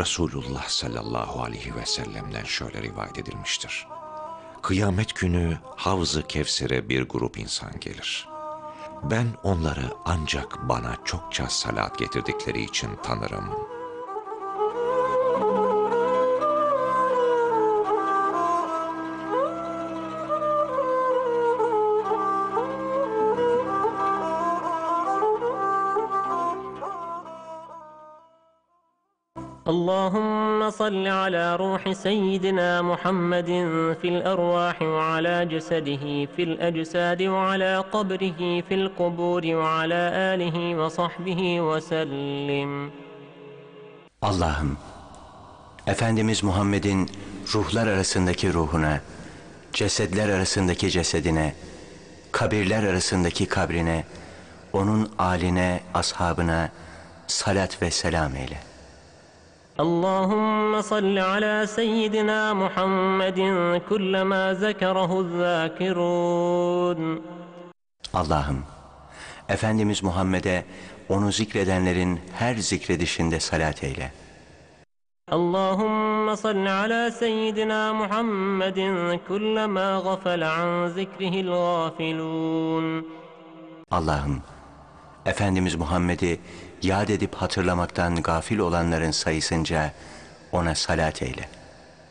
Resulullah sallallahu aleyhi ve sellem'den şöyle rivayet edilmiştir. Kıyamet günü Havz-ı Kevser'e bir grup insan gelir. Ben onları ancak bana çokça salat getirdikleri için tanırım.'' اللهم صل على روح سيدنا محمد في الأرواح وعلى جسده في الأجساد وعلى قبره في القبور وعلى آله وصحبه وسلم Allah'ım, Efendimiz Muhammed'in ruhlar arasındaki ruhuna, cesedler arasındaki cesedine, kabirler arasındaki kabrine, onun aline, ashabına salat ve selam eyle. اللهم صل على سيدنا محمد كلما ذكره الذاكرون Allah'ım, Efendimiz Muhammed'e onu zikredenlerin her zikredişinde salat eyle. اللهم صل على سيدنا محمد كلما غفل عن ذكره الغافلون Allah'ım, Efendimiz Muhammed'i yad edip hatırlamaktan gafil olanların sayısınca ona salat eyle.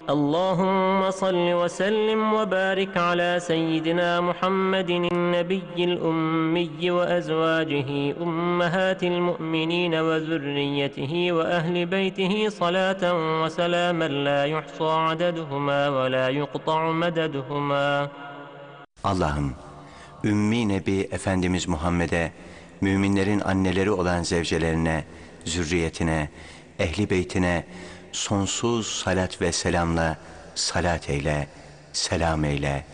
Allahümme salli ve sellim ve barik ala seyyidina Muhammedin nebiyyil ummiyyi ve ezvacihi ummehatil mu'minine ve zürriyetihi ve ehli beytihi salaten ve selamen la yuhsa adeduhuma ve la yuqta'u mededuhuma. Allah'ım, Ümmi Nebi Efendimiz Muhammed'e müminlerin anneleri olan zevcelerine, zürriyetine, ehli beytine sonsuz salat ve selamla salat eyle, selam eyle,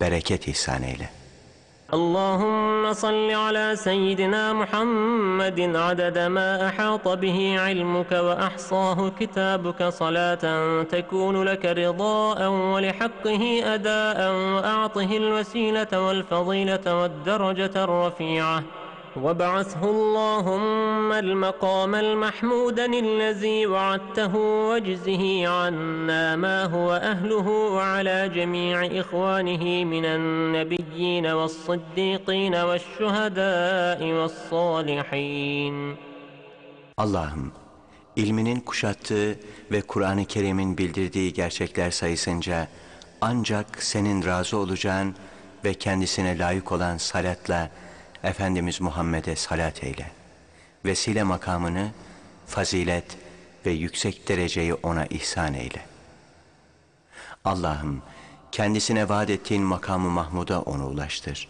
bereket ihsan eyle. اللهم صل على سيدنا محمد عدد ما احاط به علمك واحصاه كتابك صلاه تكون لك رضاء ولحقه اداء واعطه الوسيله والفضيله والدرجه الرفيعه وابعثه اللهم المقام المحمود الذي وعدته واجزه عنا ما هو أهله وعلى جميع إخوانه من النبيين والصديقين والشهداء والصالحين Allah'ım, ilminin kuşattığı ve Kur'an-ı Kerim'in bildirdiği gerçekler sayısınca ancak senin razı olacağın ve kendisine layık olan salatla Efendimiz Muhammed'e salat eyle. Vesile makamını, fazilet ve yüksek dereceyi ona ihsan eyle. Allah'ım kendisine vaat ettiğin makamı Mahmud'a onu ulaştır.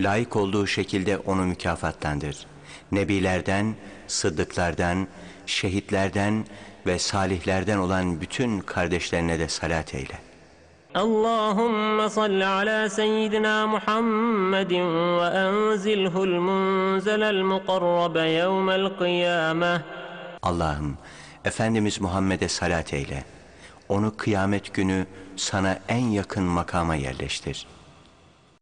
Layık olduğu şekilde onu mükafatlandır. Nebilerden, sıddıklardan, şehitlerden ve salihlerden olan bütün kardeşlerine de salat eyle. اللهم صل على سيدنا محمد وأنزله المنزل المقرب يوم القيامة Allah'ım Efendimiz Muhammed'e salat eyle. Onu kıyamet günü sana en yakın makama yerleştir.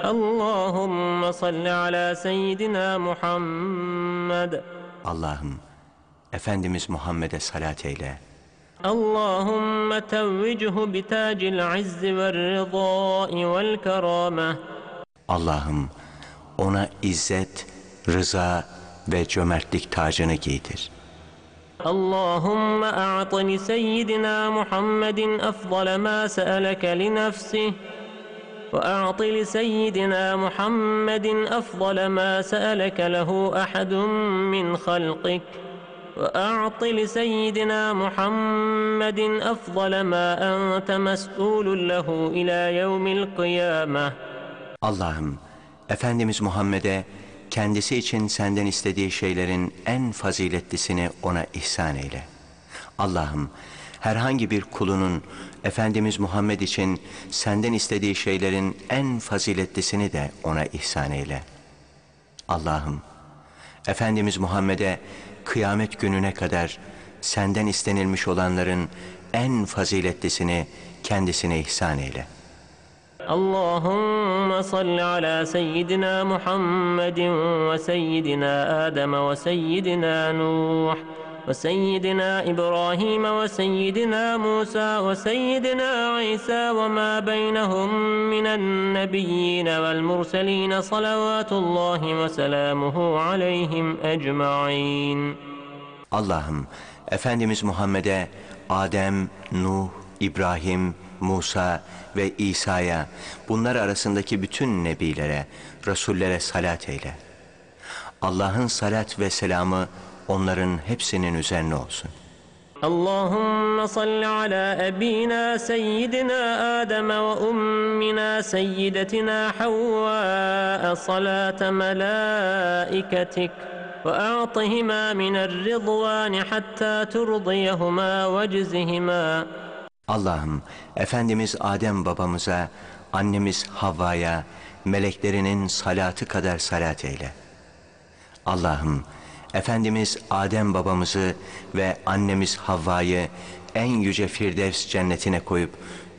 اللهم صل على سيدنا محمد Allah'ım Efendimiz Muhammed'e salat eyle. اللهم توجه بتاج العز والرضاء والكرامة Allah'ım ona izzet, rıza ve cömertlik tacını giydir. اللهم أعط لسيدنا محمد أفضل ما سألك لنفسه وأعط لسيدنا محمد أفضل ما سألك له أحد من خلقك وأعط لسيدنا محمد أفضل ما أنت مسؤول له إلى يوم القيامة Allah'ım Efendimiz Muhammed'e kendisi için senden istediği şeylerin en faziletlisini ona ihsan eyle. Allah'ım herhangi bir kulunun Efendimiz Muhammed için senden istediği şeylerin en faziletlisini de ona ihsan eyle. Allah'ım Efendimiz Muhammed'e kıyamet gününe kadar senden istenilmiş olanların en faziletlisini kendisine ihsan eyle. Allahümme salli ala seyyidina Muhammedin ve seyyidina Adem ve seyyidina Nuh. وسيدنا إبراهيم وسيدنا موسى وسيدنا عيسى وما بينهم من النبيين والمرسلين صلوات الله وسلامه عليهم أجمعين Allah'ım Efendimiz Muhammed'e Adem, Nuh, İbrahim, Musa ve İsa'ya bunlar arasındaki bütün nebilere, rasullere salat eyle. Allah'ın salat ve selamı onların hepsinin üzerine olsun. اللهم صل على أبينا سيدنا آدم وأمنا سيدتنا حواء صلاة ملائكتك وأعطهما من الرضوان حتى ترضيهما واجزهما Allah'ım Efendimiz Adem babamıza, annemiz Havva'ya, meleklerinin salatı kadar salat eyle. Allah'ım Efendimiz Adem babamızı ve annemiz Havva'yı en yüce Firdevs cennetine koyup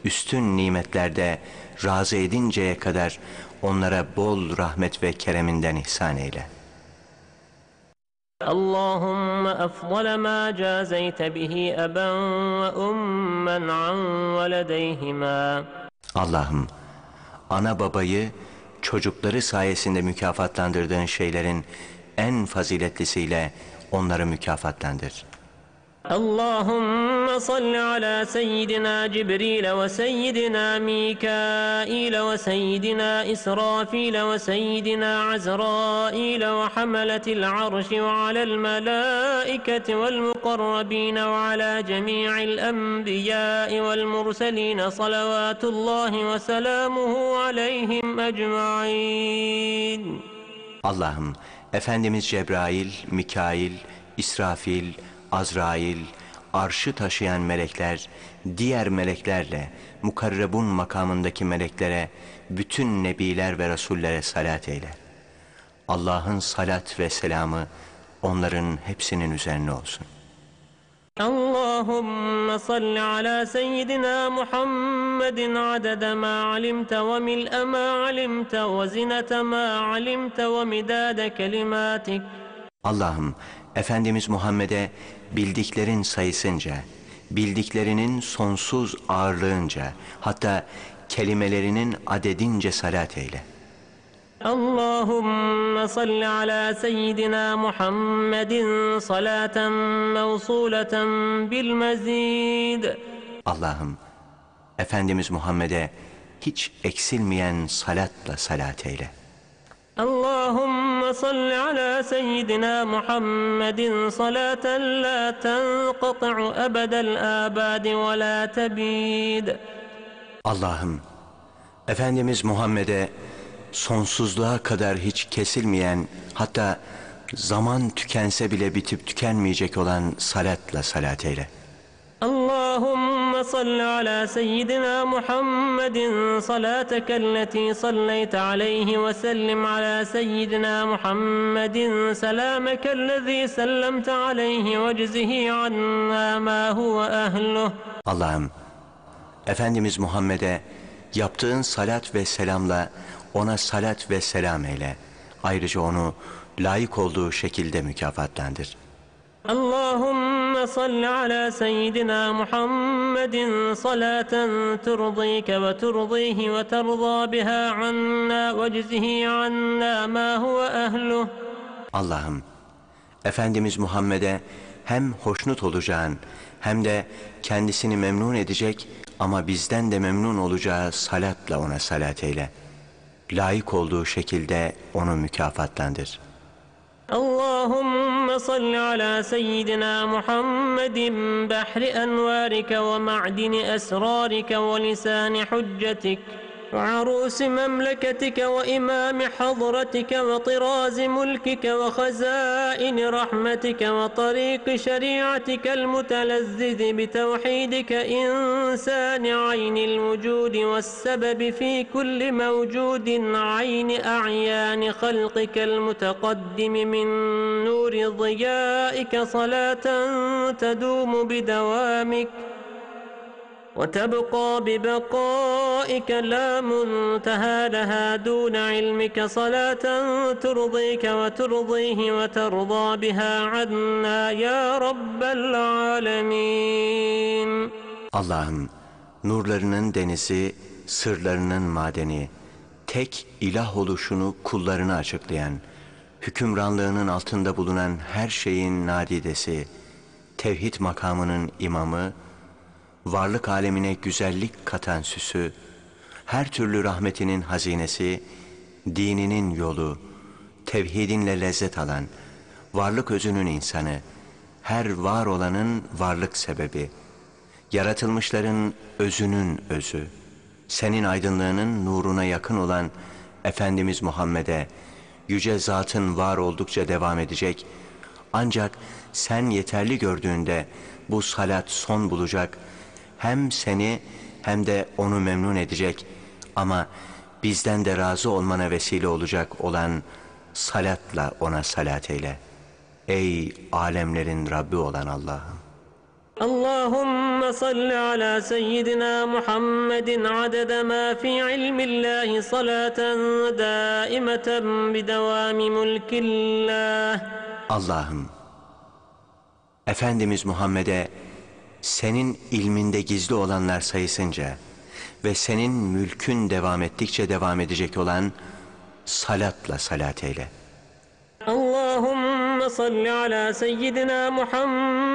üstün nimetlerde razı edinceye kadar onlara bol rahmet ve kereminden ihsan eyle. اللهم أفضل ما جازيت به أبا وأما عن ولديهما Allah'ım ana babayı çocukları sayesinde mükafatlandırdığın şeylerin en faziletlisiyle onları mükafatlandır. اللهم صل على سيدنا جبريل وسيدنا ميكائيل وسيدنا إسرافيل وسيدنا عزرائيل وحملة العرش وعلى الملائكة والمقربين وعلى جميع الأنبياء والمرسلين صلوات الله وسلامه عليهم أجمعين Allah'ım Efendimiz Cebrail, Mikail, İsrafil, Azrail, arşı taşıyan melekler, diğer meleklerle, mukarrebun makamındaki meleklere, bütün nebiler ve rasullere salat eyle. Allah'ın salat ve selamı onların hepsinin üzerine olsun. اللهم صل على سيدنا محمد عدد ما علمت وملء ما علمت وزنة ما علمت ومداد كلماتك Allah'ım Efendimiz Muhammed'e bildiklerin sayısınca, bildiklerinin sonsuz ağırlığınca, hatta kelimelerinin adedince salat eyle. اللهم صل على سيدنا محمد صلاة موصولة بالمزيد Allah'ım Efendimiz Muhammed'e hiç eksilmeyen salatla salat eyle. اللهم صل على سيدنا محمد صلاة لا تنقطع أبد الآباد ولا تبيد Allah'ım Efendimiz Muhammed'e sonsuzluğa kadar hiç kesilmeyen hatta zaman tükense bile bitip tükenmeyecek olan salatla salat eyle. اللهم صل على سيدنا محمد صلاتك التي صليت عليه وسلم على سيدنا محمد سلامك الذي سلمت عليه واجزه عنا ما هو أهله Allah'ım Efendimiz Muhammed'e yaptığın salat ve selamla ona salat ve selam eyle. Ayrıca onu layık olduğu şekilde mükafatlandır. Allahümme salli ala seyyidina Muhammedin salaten turdike ve turdihi ve terza biha anna ve cizhi anna ma huve ehluh. Allah'ım, Efendimiz Muhammed'e hem hoşnut olacağın hem de kendisini memnun edecek ama bizden de memnun olacağı salatla ona salat eyle.'' layık olduğu şekilde onu mükafatlandır. Allahümme salli ala seyyidina Muhammedin bahri envarike ve ma'dini esrarike ve lisani hüccetik. وعروس مملكتك وإمام حضرتك وطراز ملكك وخزائن رحمتك وطريق شريعتك المتلذذ بتوحيدك إنسان عين الوجود والسبب في كل موجود عين أعيان خلقك المتقدم من نور ضيائك صلاة تدوم بدوامك وتبقى ببقائك لا منتهى لها دون علمك صلاة ترضيك وترضيه وترضى بها عنا يا رب العالمين Allah'ım nurlarının denizi, sırlarının madeni, tek ilah oluşunu kullarına açıklayan, hükümranlığının altında bulunan her şeyin nadidesi, tevhid makamının imamı, varlık alemine güzellik katan süsü, her türlü rahmetinin hazinesi, dininin yolu, tevhidinle lezzet alan, varlık özünün insanı, her var olanın varlık sebebi, yaratılmışların özünün özü, senin aydınlığının nuruna yakın olan Efendimiz Muhammed'e, yüce zatın var oldukça devam edecek, ancak sen yeterli gördüğünde bu salat son bulacak, hem seni hem de onu memnun edecek ama bizden de razı olmana vesile olacak olan salatla ona salat eyle. Ey alemlerin Rabbi olan Allah'ım! اللهم صل على سيدنا محمد عدد ما في علم الله صلاة دائمة بدوام ملك الله Allah'ım, Efendimiz Muhammed'e senin ilminde gizli olanlar sayısınca ve senin mülkün devam ettikçe devam edecek olan salatla salat eyle. Allahümme salli ala seyyidina Muhammed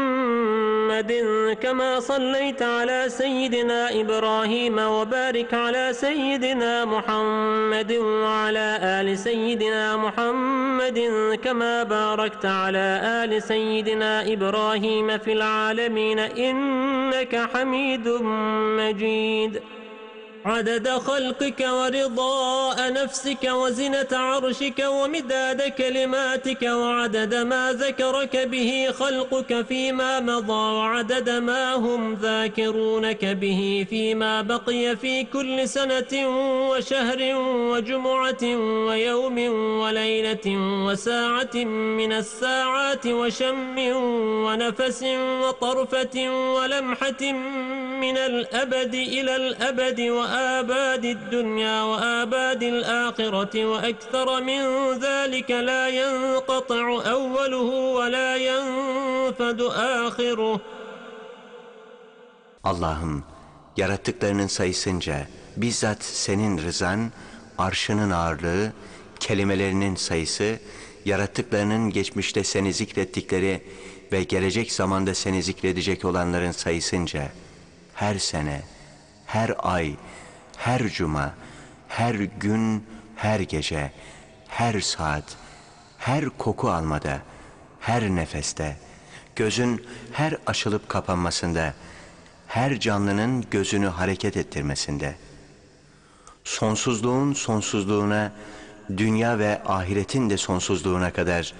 محمد كما صليت على سيدنا إبراهيم وبارك على سيدنا محمد وعلى آل سيدنا محمد كما باركت على آل سيدنا إبراهيم في العالمين إنك حميد مجيد. عدد خلقك ورضاء نفسك وزنة عرشك ومداد كلماتك وعدد ما ذكرك به خلقك فيما مضى وعدد ما هم ذاكرونك به فيما بقي في كل سنة وشهر وجمعة ويوم وليلة وساعة من الساعات وشم ونفس وطرفة ولمحة من الأبد إلى الأبد وآباد الدنيا وآباد الآخرة وأكثر من ذلك لا ينقطع أوله ولا ينفد آخره Allah'ım yarattıklarının sayısınca bizzat senin rızan, arşının ağırlığı, kelimelerinin sayısı, yarattıklarının geçmişte seni zikrettikleri ve gelecek zamanda seni zikredecek olanların sayısınca her sene, her ay, her cuma, her gün, her gece, her saat, her koku almada, her nefeste, gözün her açılıp kapanmasında, her canlının gözünü hareket ettirmesinde, sonsuzluğun sonsuzluğuna, dünya ve ahiretin de sonsuzluğuna kadar,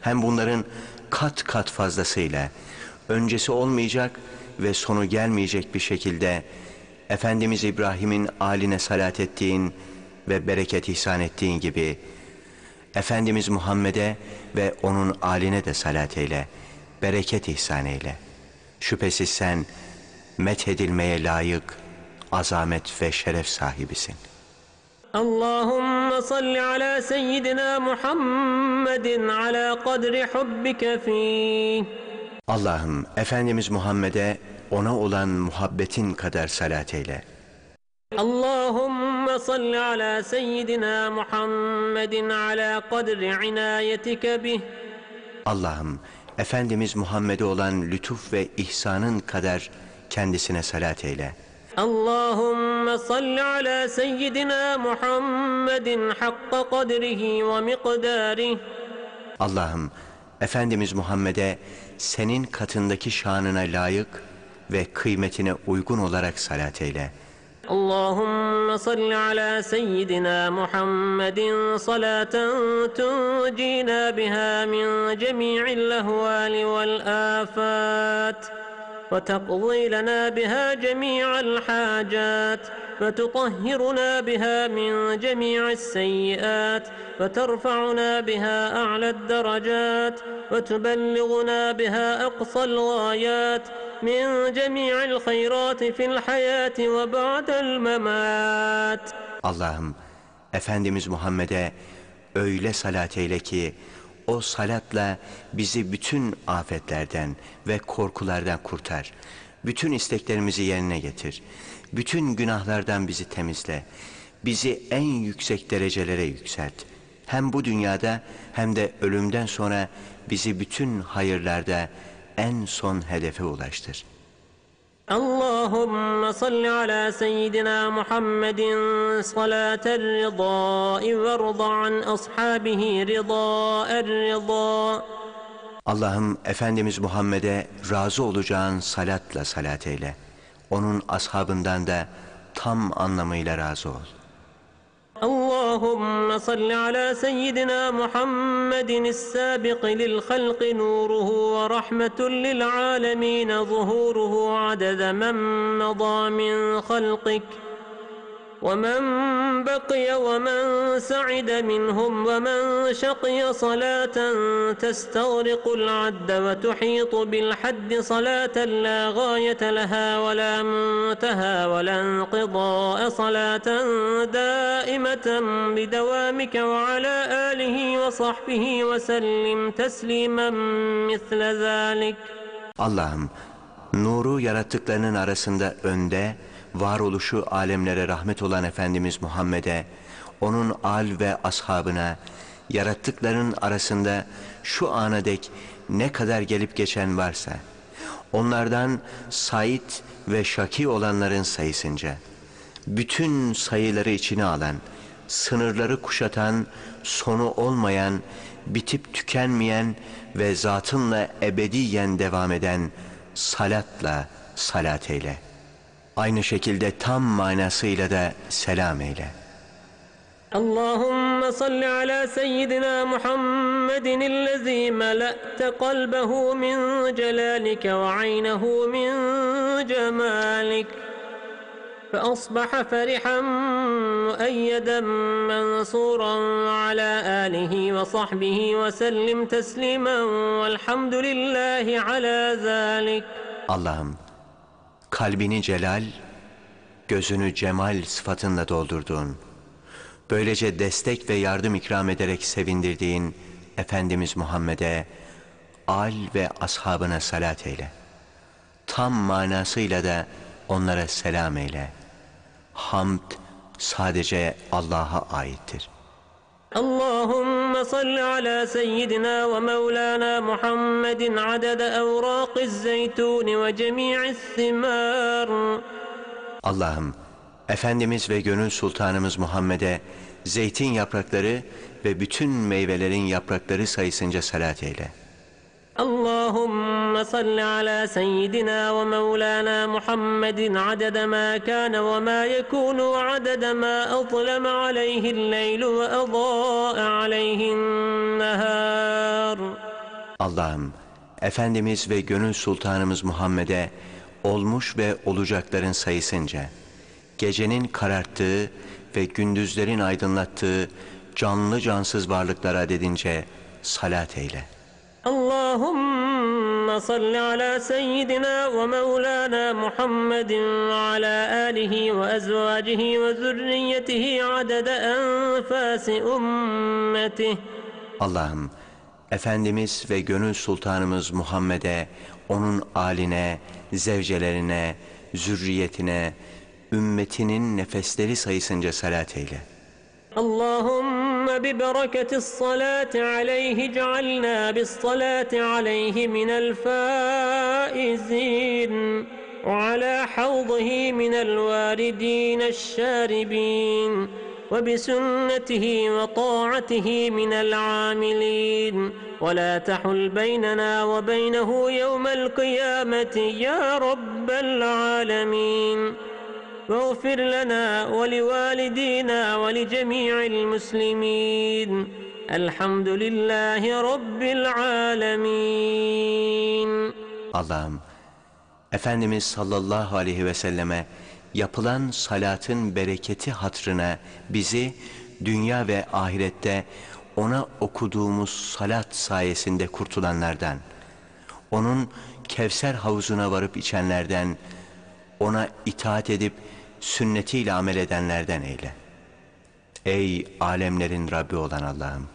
hem bunların kat kat fazlasıyla, öncesi olmayacak ve sonu gelmeyecek bir şekilde, Efendimiz İbrahim'in aline salat ettiğin ve bereket ihsan ettiğin gibi Efendimiz Muhammed'e ve onun aline de salat eyle, bereket ihsan eyle. Şüphesiz sen methedilmeye layık azamet ve şeref sahibisin. Allahümme salli ala seyyidina Muhammedin ala kadri hubbike fih. Allah'ım Efendimiz Muhammed'e ona olan muhabbetin kadar salat eyle. Allahümme salli ala seyyidina Muhammedin ala kadri inayetike bih. Allah'ım Efendimiz Muhammed'e olan lütuf ve ihsanın kadar kendisine salat eyle. Allahümme salli ala seyyidina Muhammedin hakka kadrihi ve mikdarih. Allah'ım Efendimiz Muhammed'e senin katındaki şanına layık ve kıymetine uygun olarak salat eyle. اللهم صل على سيدنا محمد صلاة تنجينا بها من جميع الأهوال والآفات وتقضي لنا بها جميع الحاجات فتطهرنا بها من جميع السيئات وترفعنا بها أعلى الدرجات وتبلغنا بها أقصى الغايات من جميع الخيرات في الحياة وبعد الممات Allah'ım Efendimiz Muhammed'e öyle salat eyle ki o salatla bizi bütün afetlerden ve korkulardan kurtar. Bütün isteklerimizi yerine getir. Bütün günahlardan bizi temizle. Bizi en yüksek derecelere yükselt. Hem bu dünyada hem de ölümden sonra bizi bütün hayırlarda en son hedefe ulaştır. Allahümme salli ala seyyidina Muhammedin salaten rıza ve rıza an ashabihi rıza er rıza. Allah'ım Efendimiz Muhammed'e razı olacağın salatla salat eyle. Onun ashabından da tam anlamıyla razı ol.'' اللهم صل على سيدنا محمد السابق للخلق نوره ورحمة للعالمين ظهوره عدد من مضى من خلقك. ومن بقي ومن سعد منهم ومن شقي صلاة تستغرق العد وتحيط بالحد صلاة لا غاية لها ولا منتهى ولا انقضاء صلاة دائمة بدوامك وعلى آله وصحبه وسلم تسليما مثل ذلك. Allah'ım nuru yarattıklarının arasında önde, varoluşu alemlere rahmet olan Efendimiz Muhammed'e, onun al ve ashabına, yarattıklarının arasında şu ana dek ne kadar gelip geçen varsa, onlardan Said ve Şaki olanların sayısınca, bütün sayıları içine alan, sınırları kuşatan, sonu olmayan, bitip tükenmeyen ve zatınla ebediyen devam eden salatla salat eyle. Aynı şekilde tam manasıyla da selam eyle. اللهم صل على سيدنا محمد الذي ملأت قلبه من جلالك وعينه من جمالك فأصبح فرحا مؤيدا منصورا على آله وصحبه وسلم تسليما والحمد لله على ذلك Allah'ım kalbini celal, gözünü cemal sıfatınla doldurduğun, böylece destek ve yardım ikram ederek sevindirdiğin Efendimiz Muhammed'e, al ve ashabına salat eyle. Tam manasıyla da onlara selam eyle. Hamd sadece Allah'a aittir. اللهم صل على سيدنا ومولانا محمد عدد أوراق الزيتون وجميع الثمار Allah'ım, Efendimiz ve Gönül Sultanımız Muhammed'e zeytin yaprakları ve bütün meyvelerin yaprakları sayısınca salat eyle. اللهم صل على سيدنا ومولانا محمد عدد ما كان وما يكون وعدد ما أظلم عليه الليل وأضاء عليه النهار Allah'ım, Efendimiz ve Gönül Sultanımız Muhammed'e olmuş ve olacakların sayısınca, gecenin kararttığı ve gündüzlerin aydınlattığı canlı cansız varlıklar adedince salat eyle. اللهم صل على سيدنا ومولانا محمد وعلى آله وأزواجه وذريته عدد أنفاس أمته Allah'ım, Efendimiz ve Gönül Sultanımız Muhammed'e, onun aline, zevcelerine, zürriyetine, ümmetinin nefesleri sayısınca salat eyle. اللهم ببركة الصلاة عليه اجعلنا بالصلاة عليه من الفائزين وعلى حوضه من الواردين الشاربين وبسنته وطاعته من العاملين ولا تحل بيننا وبينه يوم القيامة يا رب العالمين واغفر لنا ولوالدينا ولجميع المسلمين الحمد لله رب العالمين Allah'ım, Efendimiz sallallahu aleyhi ve selleme yapılan salatın bereketi hatrına bizi dünya ve ahirette ona okuduğumuz salat sayesinde kurtulanlardan, onun Kevser havuzuna varıp içenlerden, ona itaat edip sünnetiyle amel edenlerden eyle. Ey alemlerin Rabbi olan Allah'ım!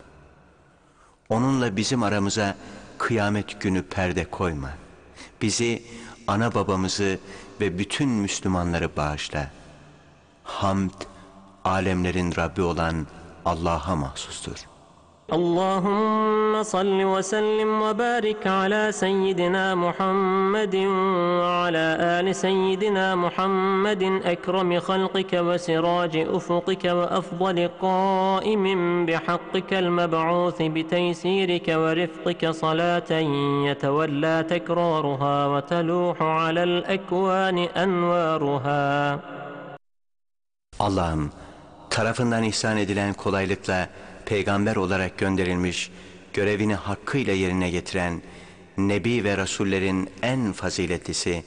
Onunla bizim aramıza kıyamet günü perde koyma. Bizi, ana babamızı ve bütün Müslümanları bağışla. Hamd, alemlerin Rabbi olan Allah'a mahsustur. اللهم صل وسلم وبارك على سيدنا محمد وعلى آل سيدنا محمد أكرم خلقك وسراج أفقك وأفضل قائم بحقك المبعوث بتيسيرك ورفقك صلاة يتولى تكرارها وتلوح على الأكوان أنوارها. Allah'ım tarafından ihsan edilen kolaylıkla peygamber olarak gönderilmiş, görevini hakkıyla yerine getiren Nebi ve Rasullerin en faziletlisi,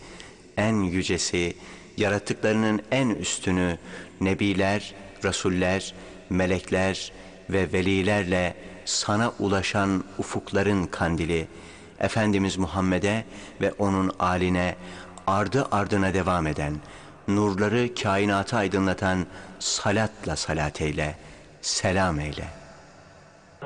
en yücesi, yarattıklarının en üstünü, Nebiler, Rasuller, melekler ve velilerle sana ulaşan ufukların kandili, Efendimiz Muhammed'e ve onun aline ardı ardına devam eden, nurları kainatı aydınlatan salatla salat eyle, selam eyle.''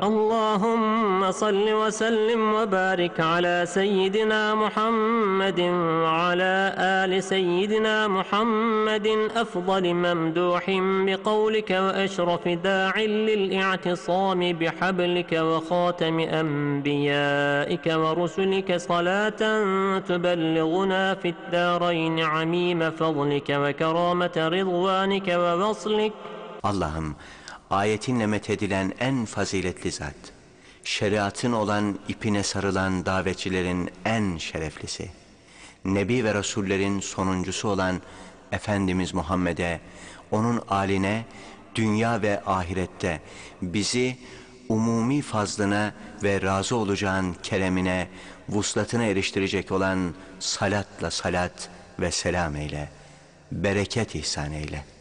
اللهم صل وسلم وبارك على سيدنا محمد وعلى آل سيدنا محمد أفضل ممدوح بقولك وأشرف داع للإعتصام بحبلك وخاتم أنبيائك ورسلك صلاة تبلغنا في الدارين عميم فضلك وكرامة رضوانك ووصلك Allah'ım ayetinle methedilen en faziletli zat, şeriatın olan ipine sarılan davetçilerin en şereflisi, Nebi ve Rasullerin sonuncusu olan Efendimiz Muhammed'e, onun aline, dünya ve ahirette bizi umumi fazlına ve razı olacağın keremine, vuslatına eriştirecek olan salatla salat ve selam eyle, bereket ihsan eyle.''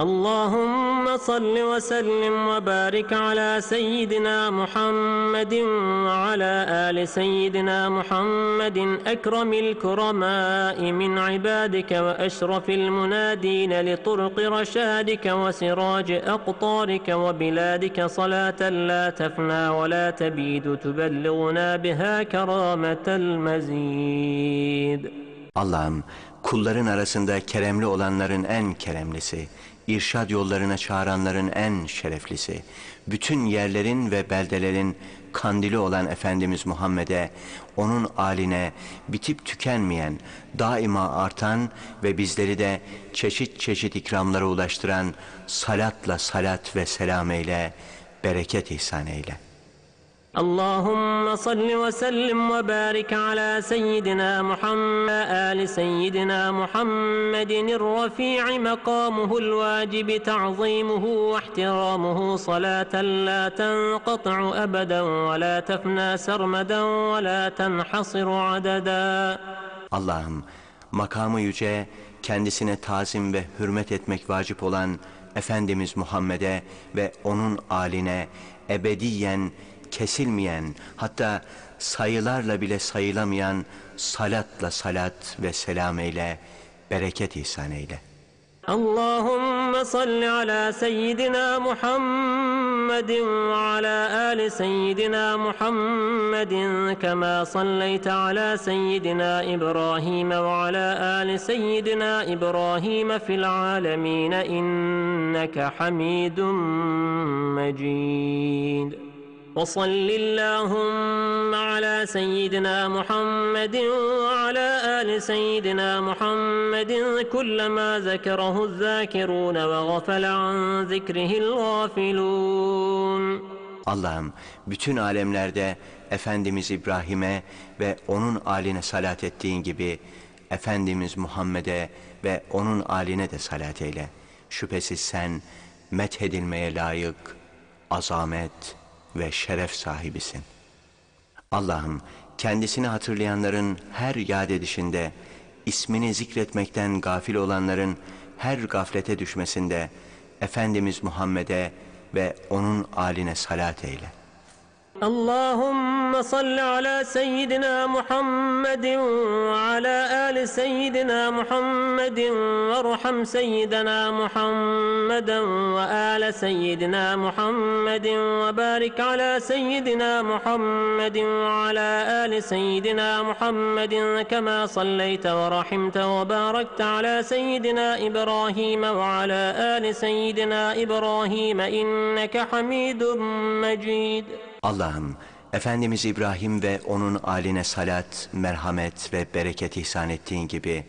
اللهم صل وسلم وبارك على سيدنا محمد وعلى آل سيدنا محمد أكرم الكرماء من عبادك وأشرف المنادين لطرق رشادك وسراج أقطارك وبلادك صلاة لا تفنى ولا تبيد تبلغنا بها كرامة المزيد. Allah'ım kulların arasında keremli olanların en keremlisi, irşad yollarına çağıranların en şereflisi, bütün yerlerin ve beldelerin kandili olan Efendimiz Muhammed'e, onun aline bitip tükenmeyen, daima artan ve bizleri de çeşit çeşit ikramlara ulaştıran salatla salat ve selam eyle, bereket ihsan eyle.'' اللهم صل وسلم وبارك على سيدنا محمد آل سيدنا محمد الرفيع مقامه الواجب تعظيمه واحترامه صلاة لا تنقطع أبدا ولا تفنى سرمدا ولا تنحصر عددا. Allah'ım makamı yüce, kendisine tazim ve hürmet etmek vacip olan Efendimiz Muhammed'e ve onun aline ebediyen kesilmeyen hatta sayılarla bile sayılamayan salatla salat ve selam eyle, bereket ihsan eyle. Allahümme salli ala seyyidina Muhammedin ve ala ali seyyidina Muhammedin kema salleyte ala seyyidina İbrahim ve ala ali seyyidina İbrahim fil alemine inneke hamidun mecid. وصل اللهم على سيدنا محمد وعلى آل سيدنا محمد كلما ذكره الذاكرون وغفل عن ذكره الغافلون Allah'ım bütün alemlerde Efendimiz İbrahim'e ve onun aline salat ettiğin gibi Efendimiz Muhammed'e ve onun aline de salat eyle. Şüphesiz sen methedilmeye layık, azamet ve şeref sahibisin. Allah'ım kendisini hatırlayanların her yad edişinde ismini zikretmekten gafil olanların her gaflete düşmesinde Efendimiz Muhammed'e ve onun aline salat eyle. اللهم صل على سيدنا محمد وعلى آل سيدنا محمد وارحم سيدنا محمدا وآل سيدنا محمد وبارك على سيدنا محمد وعلى آل سيدنا محمد كما صليت ورحمت وباركت على سيدنا إبراهيم وعلى آل سيدنا إبراهيم إنك حميد مجيد. Allah'ım Efendimiz İbrahim ve onun aline salat, merhamet ve bereket ihsan ettiğin gibi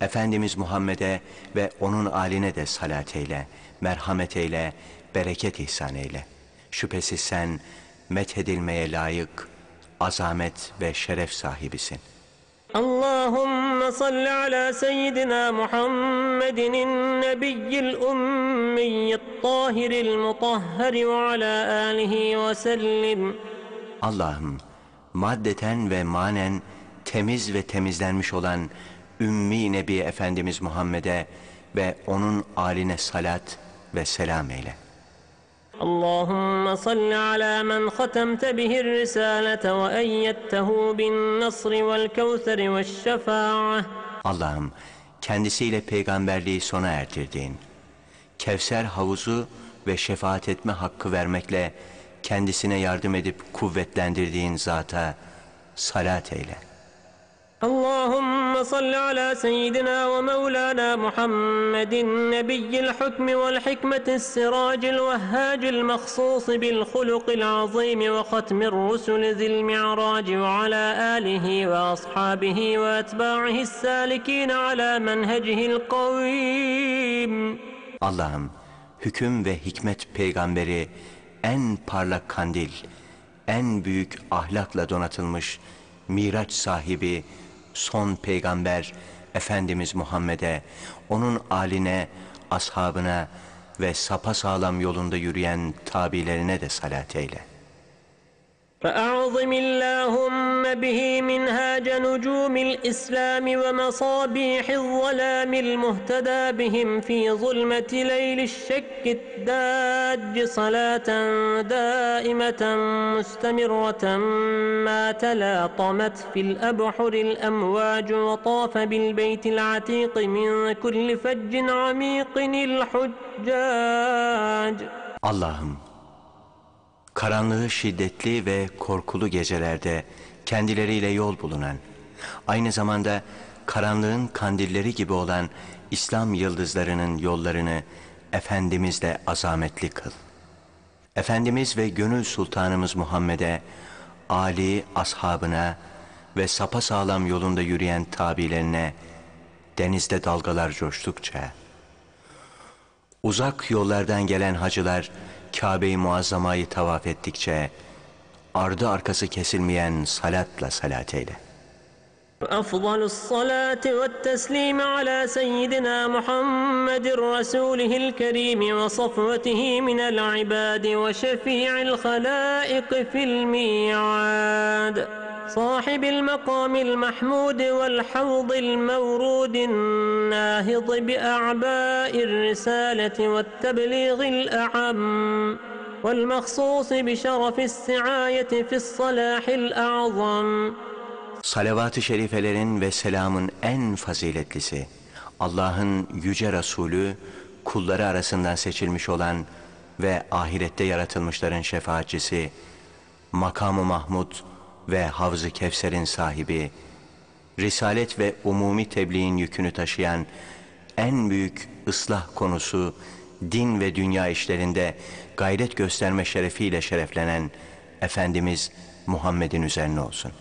Efendimiz Muhammed'e ve onun aline de salat eyle, merhamet eyle, bereket ihsan eyle. Şüphesiz sen methedilmeye layık, azamet ve şeref sahibisin. اللهم صل على سيدنا محمد النبي الأمي الطاهر المطهر وعلى آله وسلم Allah'ım maddeten ve manen temiz ve temizlenmiş olan Ümmi Nebi Efendimiz Muhammed'e ve onun aline salat ve selam eyle. اللهم صل على من ختمت به الرسالة وأيدته بالنصر والكوثر والشفاعة Allah'ım kendisiyle peygamberliği sona erdirdiğin, Kevser havuzu ve şefaat etme hakkı vermekle kendisine yardım edip kuvvetlendirdiğin zata salat eyle. اللهم صل على سيدنا ومولانا محمد نبي الحكم والحكمة السراج الوهاج المخصوص بالخلق العظيم وختم الرسل ذي المعراج وعلى آله وأصحابه وأتباعه السالكين على منهجه القويم. Allah'ım hüküm ve hikmet peygamberi en parlak kandil, en büyük ahlakla donatılmış Miraç sahibi son peygamber Efendimiz Muhammed'e, onun aline, ashabına ve sapasağlam yolunda yürüyen tabilerine de salat eyle. فأعظم اللهم به منهاج نجوم الإسلام ومصابيح الظلام المهتدى بهم في ظلمة ليل الشك الداج صلاة دائمة مستمرة ما تلاطمت في الأبحر الأمواج وطاف بالبيت العتيق من كل فج عميق الحجاج. Allah'ım, karanlığı şiddetli ve korkulu gecelerde kendileriyle yol bulunan, aynı zamanda karanlığın kandilleri gibi olan İslam yıldızlarının yollarını Efendimizle azametli kıl. Efendimiz ve gönül sultanımız Muhammed'e, Ali, ashabına ve sapasağlam yolunda yürüyen tabilerine, denizde dalgalar coştukça, Uzak yollardan gelen hacılar Kabe-i Muazzama'yı tavaf ettikçe ardı arkası kesilmeyen salatla salat eyle. أفضل الصلاة والتسليم على سيدنا محمد رسوله الكريم وصفوته من العباد وشفيع الخلائق في الميعاد صاحب المقام المحمود والحوض المورود الناهض بأعباء الرسالة والتبليغ الأعم والمخصوص بشرف السعاية في الصلاح الأعظم Salavat-ı şerifelerin ve selamın en faziletlisi, Allah'ın yüce Resulü, kulları arasından seçilmiş olan ve ahirette yaratılmışların şefaatçisi, makamı Mahmud ve Havz-ı Kevser'in sahibi, risalet ve umumi tebliğin yükünü taşıyan en büyük ıslah konusu, din ve dünya işlerinde gayret gösterme şerefiyle şereflenen Efendimiz Muhammed'in üzerine olsun.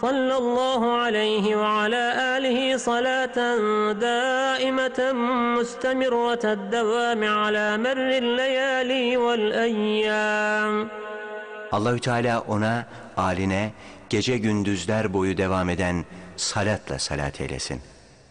Sallallahu aleyhi ve ala alihi salaten daimeten müstemirreten devami ala merril leyali vel eyyam. Allahü Teala ona, aline, gece gündüzler boyu devam eden salatla salat eylesin.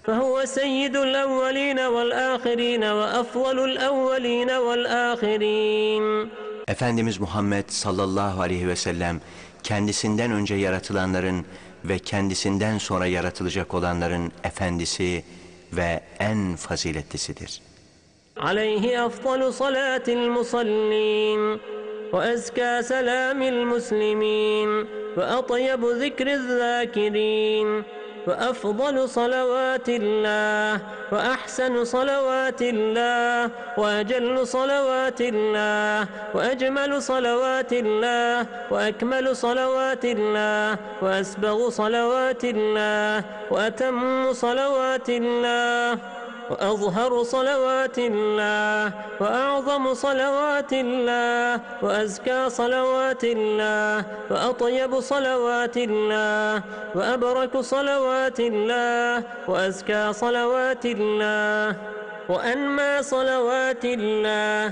فهو سيد الأولين والآخرين وأفضل الأولين والآخرين Efendimiz Muhammed sallallahu aleyhi ve sellem kendisinden önce yaratılanların ve kendisinden sonra yaratılacak olanların efendisi ve en faziletlisidir. عليه أفضل صلاة المصلين وأزكى سلام المسلمين وأطيب ذكر الذاكرين وأفضل صلوات الله وأحسن صلوات الله وأجل صلوات الله وأجمل صلوات الله وأكمل صلوات الله وأسبغ صلوات الله وأتم صلوات الله وأظهر صلوات الله وأعظم صلوات الله وأزكى صلوات الله وأطيب صلوات الله وأبرك صلوات الله وأزكى صلوات الله وأنمى صلوات الله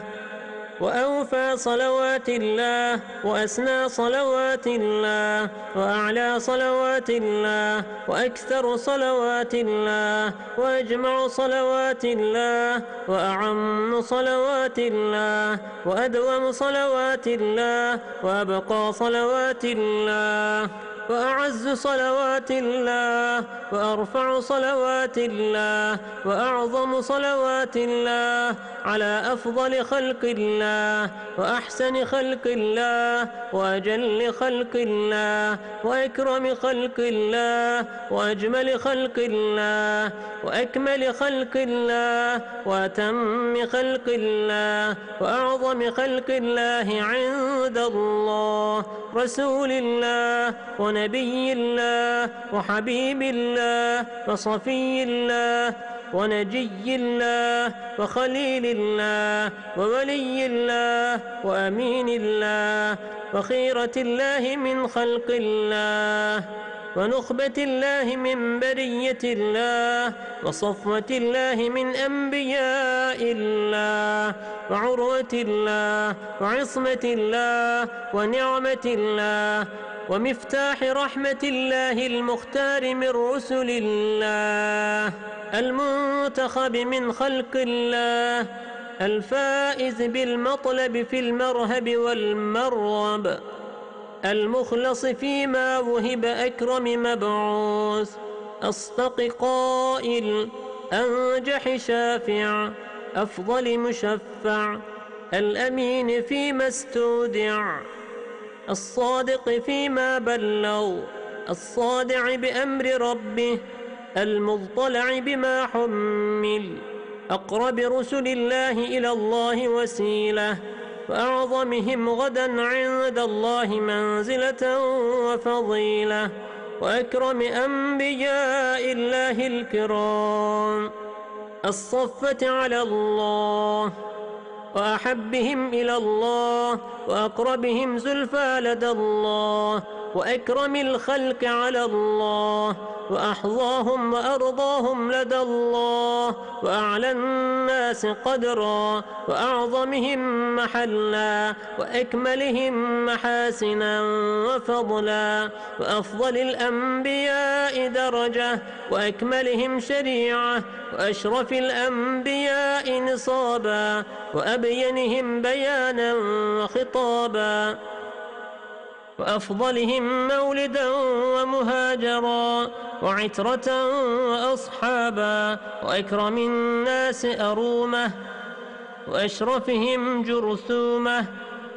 وأوفى صلوات الله وأسنى صلوات الله وأعلى صلوات الله وأكثر صلوات الله وأجمع صلوات الله وأعم صلوات الله وأدوم صلوات الله وأبقى صلوات الله. وأعز صلوات الله وأرفع صلوات الله وأعظم صلوات الله على أفضل خلق الله وأحسن خلق الله وأجل خلق الله وأكرم خلق الله وأجمل خلق الله وأكمل خلق الله وأتم خلق الله وأعظم خلق الله عند الله رسول الله ونبي الله وحبيب الله وصفي الله ونجي الله وخليل الله وولي الله وأمين الله وخيرة الله من خلق الله ونخبة الله من برية الله وصفوة الله من أنبياء الله وعروة الله وعصمة الله ونعمة الله ومفتاح رحمة الله المختار من رسل الله المنتخب من خلق الله الفائز بالمطلب في المرهب والمرغب المخلص فيما وهب أكرم مبعوث أصدق قائل أنجح شافع أفضل مشفع الأمين فيما استودع. الصادق فيما بلغ الصادع بأمر ربه المضطلع بما حمل. أقرب رسل الله إلى الله وسيلة وأعظمهم غدا عند الله منزلة وفضيلة. وأكرم أنبياء الله الكرام الصفة على الله. وأحبهم إلى الله وأقربهم زلفى لدى الله وأكرم الخلق على الله وأحظاهم وأرضاهم لدى الله وأعلى الناس قدرا وأعظمهم محلا وأكملهم محاسنا وفضلا وأفضل الأنبياء درجة وأكملهم شريعة وأشرف الأنبياء نصابا وأبينهم بيانا وخطابا. وأفضلهم مولدا ومهاجرا وعترة وأصحابا وأكرم الناس أرومة وأشرفهم جرثومة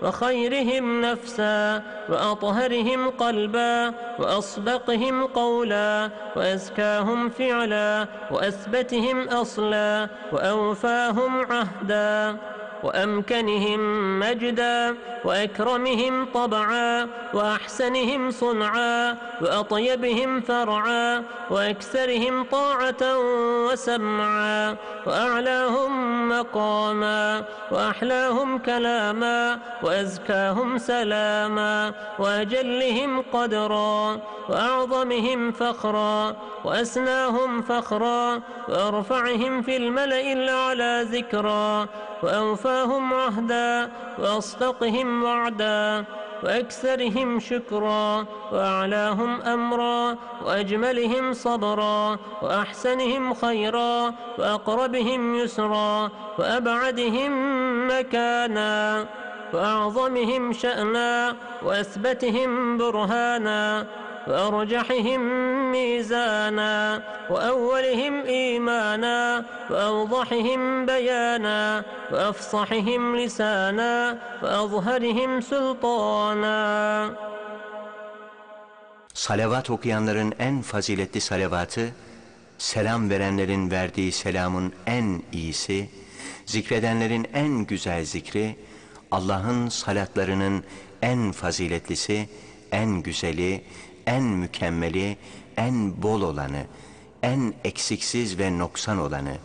وخيرهم نفسا وأطهرهم قلبا وأصدقهم قولا وأزكاهم فعلا وأثبتهم أصلا وأوفاهم عهدا وأمكنهم مجدا وأكرمهم طبعا وأحسنهم صنعا وأطيبهم فرعا وأكثرهم طاعة وسمعا وأعلاهم مقاما وأحلاهم كلاما وأزكاهم سلاما وأجلهم قدرا وأعظمهم فخرا وأسناهم فخرا وأرفعهم في الملأ الأعلى ذكرا. وأوفاهم عهدا وأصدقهم وعدا وأكثرهم شكرا وأعلاهم أمرا وأجملهم صبرا وأحسنهم خيرا وأقربهم يسرا وأبعدهم مكانا وأعظمهم شأنا وأثبتهم برهانا. وأرجحهم ميزانا وأولهم إيمانا وأوضحهم بيانا وأفصحهم لسانا وأظهرهم سلطانا Salavat okuyanların en faziletli salavatı, selam verenlerin verdiği selamın en iyisi, zikredenlerin en güzel zikri, Allah'ın salatlarının en faziletlisi, en güzeli, en mükemmeli, en bol olanı, en eksiksiz ve noksan olanı,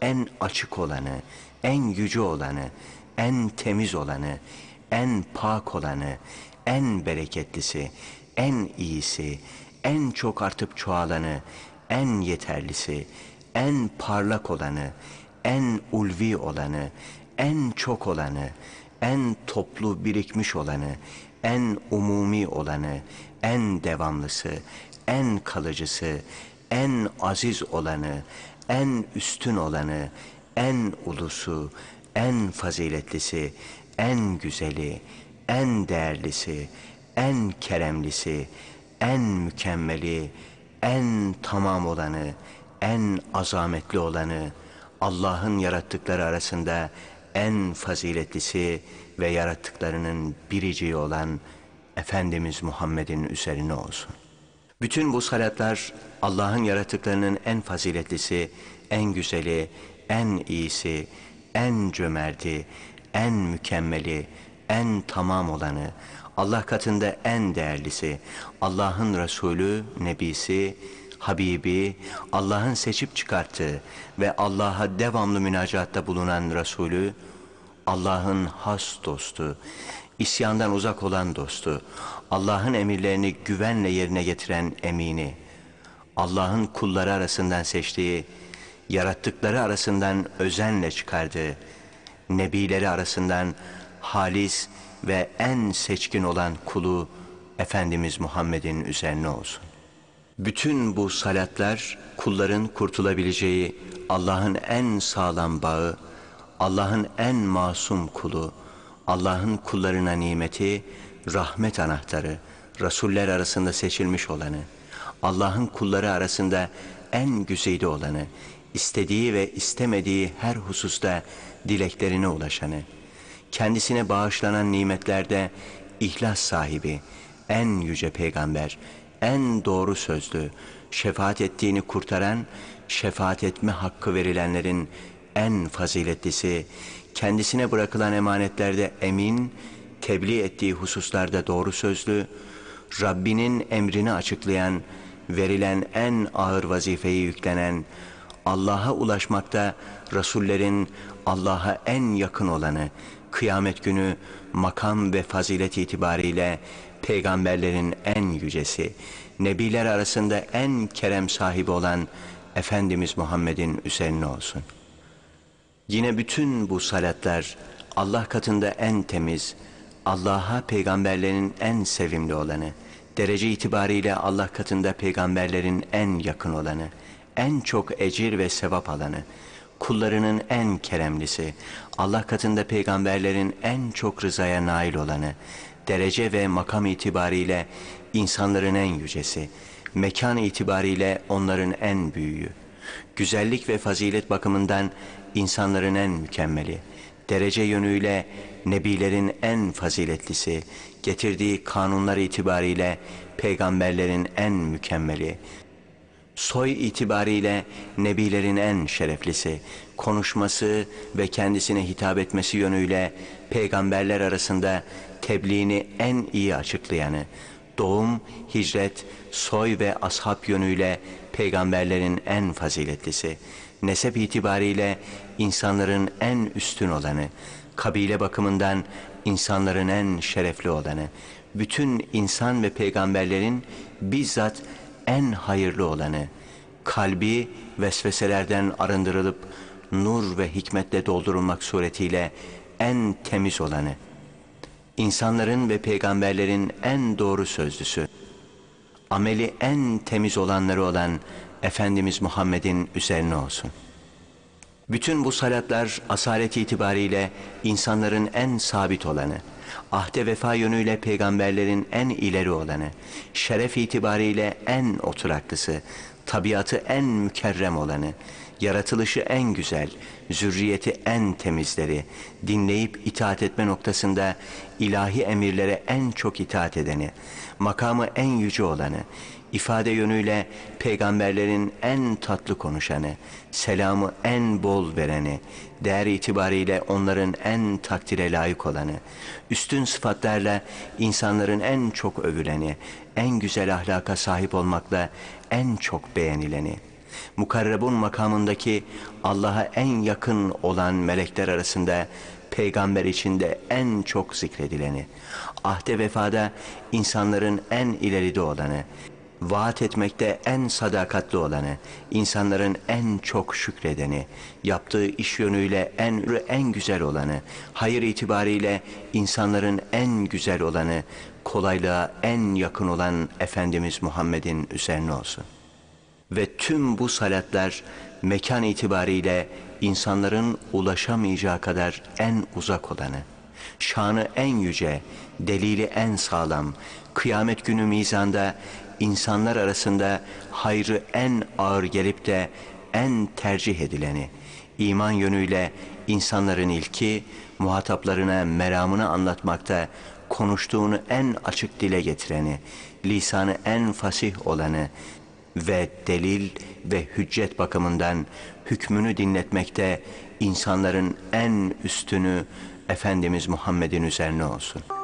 en açık olanı, en yüce olanı, en temiz olanı, en pak olanı, en bereketlisi, en iyisi, en çok artıp çoğalanı, en yeterlisi, en parlak olanı, en ulvi olanı, en çok olanı, en toplu birikmiş olanı, en umumi olanı, en devamlısı, en kalıcısı, en aziz olanı, en üstün olanı, en ulusu, en faziletlisi, en güzeli, en değerlisi, en keremlisi, en mükemmeli, en tamam olanı, en azametli olanı, Allah'ın yarattıkları arasında en faziletlisi ve yarattıklarının biriciği olan Efendimiz Muhammed'in üzerine olsun. Bütün bu salatlar Allah'ın yarattıklarının en faziletlisi, en güzeli, en iyisi, en cömerti, en mükemmeli, en tamam olanı, Allah katında en değerlisi, Allah'ın Resulü, Nebisi, Habibi, Allah'ın seçip çıkarttığı ve Allah'a devamlı münacatta bulunan Resulü, Allah'ın has dostu, isyandan uzak olan dostu, Allah'ın emirlerini güvenle yerine getiren emini, Allah'ın kulları arasından seçtiği, yarattıkları arasından özenle çıkardığı, nebileri arasından halis ve en seçkin olan kulu Efendimiz Muhammed'in üzerine olsun. Bütün bu salatlar kulların kurtulabileceği Allah'ın en sağlam bağı, Allah'ın en masum kulu, Allah'ın kullarına nimeti, rahmet anahtarı, Rasuller arasında seçilmiş olanı, Allah'ın kulları arasında en güzide olanı, istediği ve istemediği her hususta dileklerine ulaşanı, kendisine bağışlanan nimetlerde ihlas sahibi, en yüce peygamber, en doğru sözlü, şefaat ettiğini kurtaran, şefaat etme hakkı verilenlerin en faziletlisi, kendisine bırakılan emanetlerde emin, tebliğ ettiği hususlarda doğru sözlü, Rabbinin emrini açıklayan, verilen en ağır vazifeyi yüklenen, Allah'a ulaşmakta Resullerin Allah'a en yakın olanı, kıyamet günü makam ve fazilet itibariyle peygamberlerin en yücesi, nebiler arasında en kerem sahibi olan Efendimiz Muhammed'in üzerine olsun. Yine bütün bu salatlar Allah katında en temiz, Allah'a peygamberlerin en sevimli olanı, derece itibariyle Allah katında peygamberlerin en yakın olanı, en çok ecir ve sevap alanı, kullarının en keremlisi, Allah katında peygamberlerin en çok rızaya nail olanı, derece ve makam itibariyle insanların en yücesi, mekan itibariyle onların en büyüğü, güzellik ve fazilet bakımından insanların en mükemmeli, derece yönüyle nebilerin en faziletlisi, getirdiği kanunlar itibariyle peygamberlerin en mükemmeli, soy itibariyle nebilerin en şereflisi, konuşması ve kendisine hitap etmesi yönüyle peygamberler arasında tebliğini en iyi açıklayanı, doğum, hicret, soy ve ashab yönüyle peygamberlerin en faziletlisi, nesep itibariyle insanların en üstün olanı, kabile bakımından insanların en şerefli olanı, bütün insan ve peygamberlerin bizzat en hayırlı olanı, kalbi vesveselerden arındırılıp nur ve hikmetle doldurulmak suretiyle en temiz olanı, insanların ve peygamberlerin en doğru sözlüsü, ameli en temiz olanları olan Efendimiz Muhammed'in üzerine olsun. Bütün bu salatlar asalet itibariyle insanların en sabit olanı, ahde vefa yönüyle peygamberlerin en ileri olanı, şeref itibariyle en oturaklısı, tabiatı en mükerrem olanı, yaratılışı en güzel, zürriyeti en temizleri, dinleyip itaat etme noktasında ilahi emirlere en çok itaat edeni, makamı en yüce olanı, ifade yönüyle peygamberlerin en tatlı konuşanı, selamı en bol vereni, değer itibariyle onların en takdire layık olanı, üstün sıfatlarla insanların en çok övüleni, en güzel ahlaka sahip olmakla en çok beğenileni, mukarrabun makamındaki Allah'a en yakın olan melekler arasında peygamber içinde en çok zikredileni, ahde vefada insanların en ileride olanı, vaat etmekte en sadakatli olanı, insanların en çok şükredeni, yaptığı iş yönüyle en en güzel olanı, hayır itibariyle insanların en güzel olanı, kolaylığa en yakın olan Efendimiz Muhammed'in üzerine olsun. Ve tüm bu salatlar mekan itibariyle insanların ulaşamayacağı kadar en uzak olanı, şanı en yüce, delili en sağlam, kıyamet günü mizanda insanlar arasında hayrı en ağır gelip de en tercih edileni, iman yönüyle insanların ilki, muhataplarına meramını anlatmakta konuştuğunu en açık dile getireni, lisanı en fasih olanı ve delil ve hüccet bakımından hükmünü dinletmekte insanların en üstünü Efendimiz Muhammed'in üzerine olsun.''